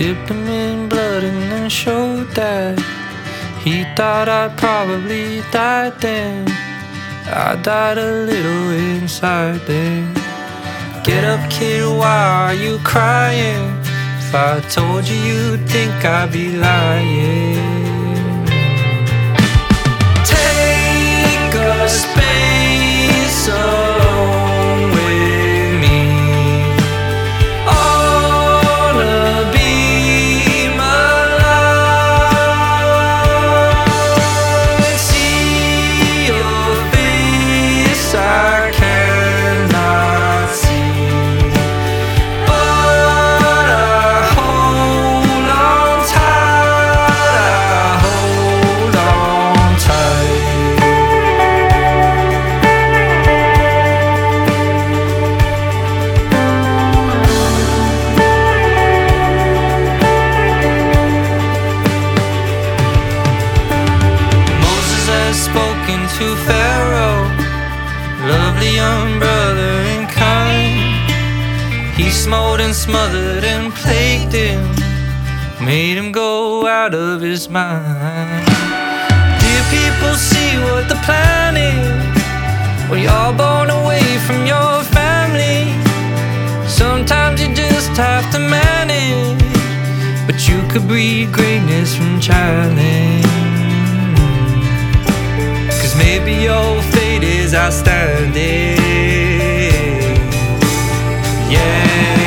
dipped him in blood and then showed that he thought I'd probably died then. I died a little inside then. Get up, kid, why are you crying? If I told you, you'd think I'd be lying. Take a space to Pharaoh, lovely young brother and kind. He smote and smothered and plagued him, made him go out of his mind. Dear people, see what the plan is. Well, you're born away from your family. Sometimes you just have to manage, but you could breed greatness from challenge. Is outstanding. Yeah.